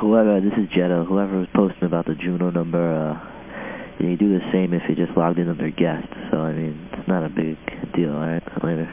whoever, this is Jetta, whoever was posting about the Juno number, uh, you do the same if you just logged in under guest. So, I mean, it's not a big deal, alright? Later.